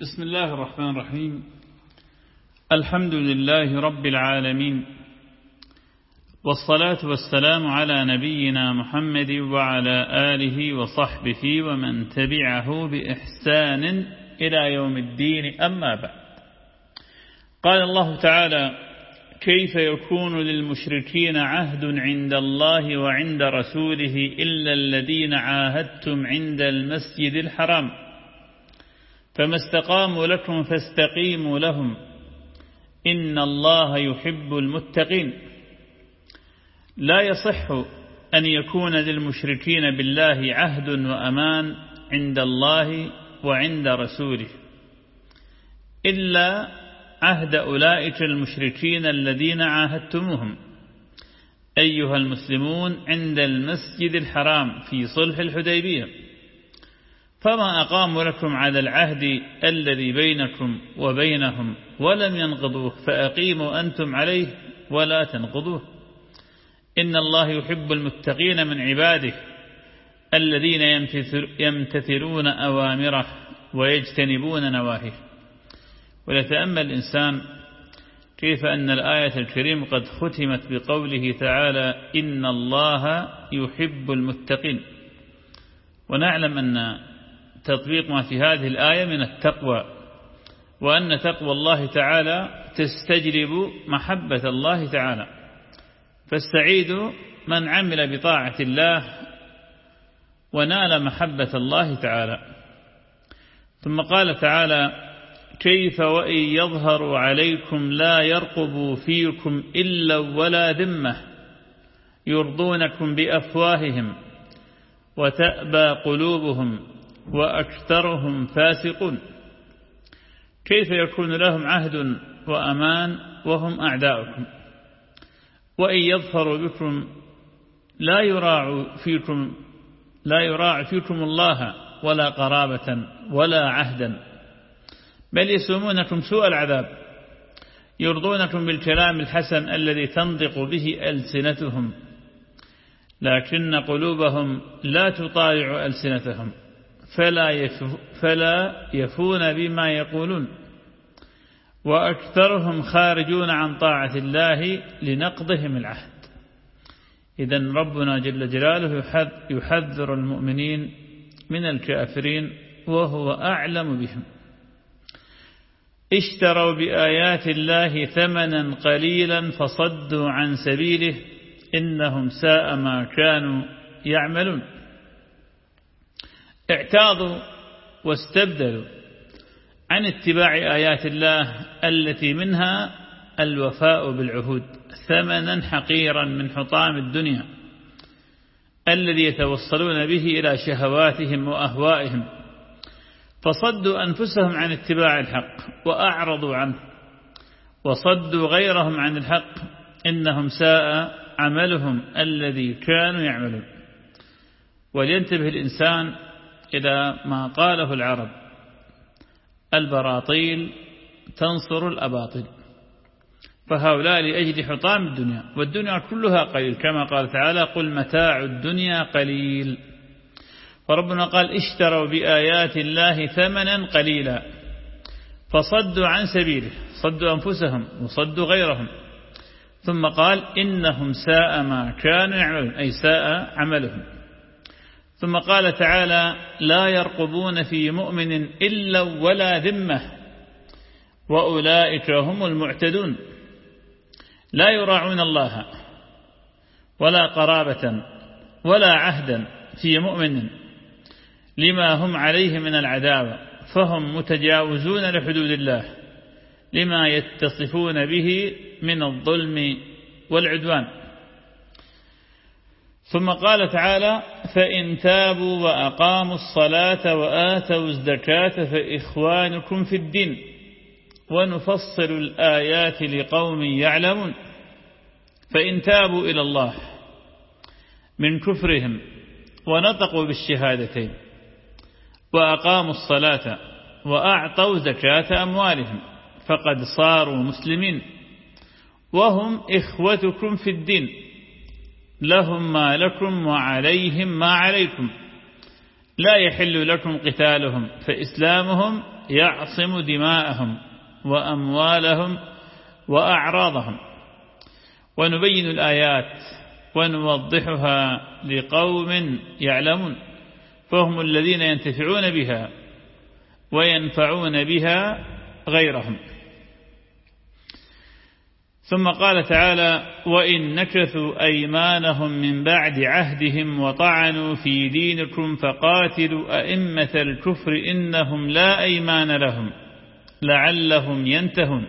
بسم الله الرحمن الرحيم. الحمد لله رب العالمين. والصلاة والسلام على نبينا محمد وعلى آله وصحبه ومن تبعه بإحسان إلى يوم الدين. أما بعد. قال الله تعالى كيف يكون للمشركين عهد عند الله وعند رسوله إلا الذين عاهدتم عند المسجد الحرام؟ فما استقاموا لكم فاستقيموا لهم. إن الله يحب المتقين. لا يصح أن يكون للمشركين بالله عهد وأمان عند الله وعند رسوله. إلا عهد أولئك المشركين الذين عاهدتموهم. أيها المسلمون عند المسجد الحرام في صلح الحديبية. فما أقاموا لكم على العهد الذي بينكم وبينهم ولم ينقضوه فأقيموا أنتم عليه ولا تنقضوه. إن الله يحب المتقين من عباده الذين يمتثلون أوامره ويجتنبون نواهيه. وليتأمل الإنسان كيف أن الآية الكريمة قد ختمت بقوله تعالى إن الله يحب المتقين. ونعلم أن تطبيق ما في هذه الآية من التقوى وأن تقوى الله تعالى تستجلب محبة الله تعالى. فالسعيد من عمل بطاعة الله ونال محبة الله تعالى. ثم قال تعالى كيف وإن يظهروا عليكم لا يرقبوا فيكم إلا ولا ذمة يرضونكم بأفواههم وتأبى قلوبهم وأكثرهم فاسقون. كيف يكون لهم عهد وأمان وهم أعداؤكم؟ وإن يظفروا بكم لا يراع فيكم لا يراع فيكم الله ولا قرابة ولا عهدا. بل يسومونكم سوء العذاب يرضونكم بالكلام الحسن الذي تنطق به ألسنتهم لكن قلوبهم لا تطالع ألسنتهم. فلا, فلا يفون بما يقولون. وأكثرهم خارجون عن طاعة الله لنقضهم العهد. إذا ربنا جل جلاله يحذر المؤمنين من الكافرين وهو أعلم بهم. اشتروا بآيات الله ثمنا قليلا فصدوا عن سبيله إنهم ساء ما كانوا يعملون. اعتاضوا واستبدلوا عن اتباع آيات الله التي منها الوفاء بالعهود ثمنا حقيرا من حطام الدنيا الذي يتوصلون به إلى شهواتهم وأهوائهم فصدوا أنفسهم عن اتباع الحق وأعرضوا عنه وصدوا غيرهم عن الحق إنهم ساء عملهم الذي كانوا يعملون ولينتبه الإنسان إلى ما قاله العرب. البراطيل تنصر الأباطيل فهؤلاء لأجل حطام الدنيا. والدنيا كلها قليل. كما قال تعالى قل متاع الدنيا قليل. فربنا قال اشتروا بآيات الله ثمنا قليلا. فصدوا عن سبيله. صدوا أنفسهم وصدوا غيرهم. ثم قال إنهم ساء ما كانوا يعملون. أي ساء عملهم. ثم قال تعالى لا يرقبون في مؤمن إلا ولا ذمة وأولئك هم المعتدون. لا يراعون الله ولا قرابة ولا عهدا في مؤمن لما هم عليه من العداوة فهم متجاوزون لحدود الله لما يتصفون به من الظلم والعدوان. ثم قال تعالى فإن تابوا وأقاموا الصلاة وآتوا الزكاة فإخوانكم في الدين ونفصل الآيات لقوم يعلمون فإن تابوا إلى الله من كفرهم ونطقوا بالشهادتين وأقاموا الصلاة وأعطوا زكاة أموالهم فقد صاروا مسلمين وهم إخوتكم في الدين لهم ما لكم وعليهم ما عليكم. لا يحل لكم قتالهم فإسلامهم يعصم دماءهم وأموالهم وأعراضهم. ونبين الآيات ونوضحها لقوم يعلمون فهم الذين ينتفعون بها وينفعون بها غيرهم. ثم قال تعالى وإن نكثوا أيمانهم من بعد عهدهم وطعنوا في دينكم فقاتلوا أئمة الكفر إنهم لا أيمان لهم لعلهم ينتهون.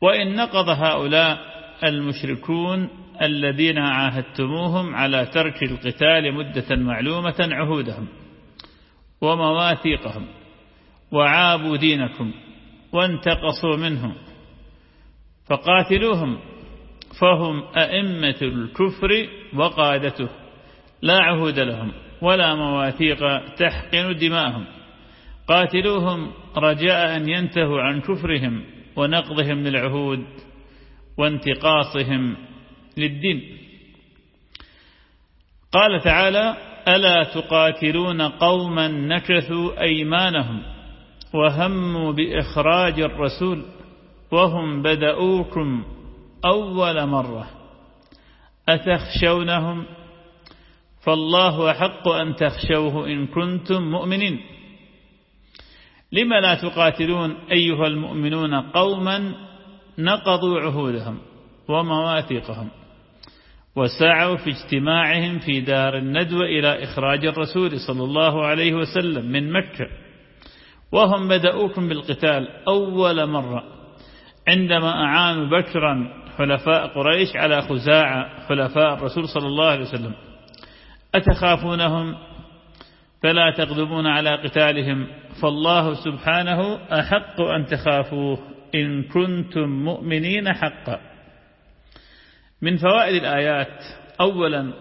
وإن نقض هؤلاء المشركون الذين عاهدتموهم على ترك القتال مدة معلومة عهودهم ومواثيقهم وعابوا دينكم وانتقصوا منهم فقاتلوهم فهم أئمة الكفر وقادته لا عهود لهم ولا مواثيق تحقن دماءهم. قاتلوهم رجاء أن ينتهوا عن كفرهم ونقضهم للعهود وانتقاصهم للدين. قال تعالى ألا تقاتلون قوما نكثوا أيمانهم وهموا بإخراج الرسول. وهم بدأوكم أول مرة أتخشونهم؟ فالله أحق أن تخشوه إن كنتم مؤمنين. لما لا تقاتلون أيها المؤمنون قوما نقضوا عهودهم ومواثيقهم وسعوا في اجتماعهم في دار الندوة إلى إخراج الرسول صلى الله عليه وسلم من مكة. وهم بدأوكم بالقتال أول مرة. عندما أعانوا بكرا حلفاء قريش على خزاعة حلفاء الرسول صلى الله عليه وسلم أتخافونهم؟ فلا تغضبون على قتالهم. فالله سبحانه أحق أن تخافوه إن كنتم مؤمنين حقا. من فوائد الآيات أولا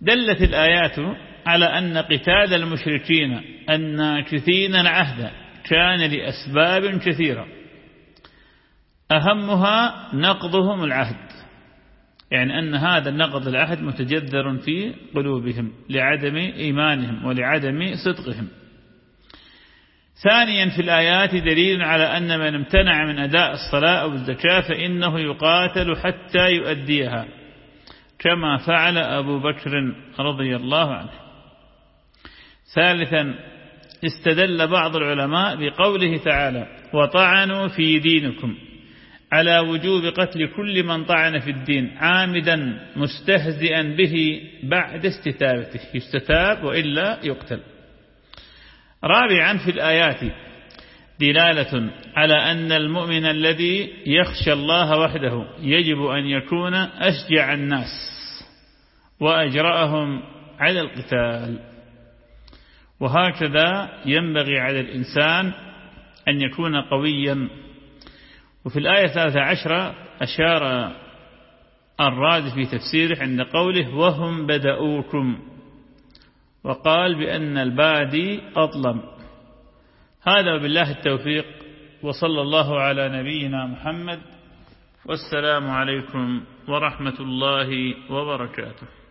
دلت الآيات على أن قتال المشركين الناكثين العهد كان لأسباب كثيرة. أهمها نقضهم العهد. يعني أن هذا النقض العهد متجذر في قلوبهم لعدم إيمانهم ولعدم صدقهم. ثانيا في الآيات دليل على أن من امتنع من أداء الصلاة أو الزكاة فإنه يقاتل حتى يؤديها كما فعل أبو بكر رضي الله عنه. ثالثا استدل بعض العلماء بقوله تعالى وطعنوا في دينكم. على وجوب قتل كل من طعن في الدين عامدا مستهزئا به بعد استتابته يستتاب وإلا يقتل. رابعا في الآيات دلالة على أن المؤمن الذي يخشى الله وحده يجب أن يكون أشجع الناس وأجرأهم على القتال. وهكذا ينبغي على الإنسان أن يكون قويا وفي الآية الثالثة عشرة أشار الراد في تفسيره عند قوله وهم بدأوكم وقال بأن البادي أظلم. هذا وبالله التوفيق وصلى الله على نبينا محمد والسلام عليكم ورحمة الله وبركاته.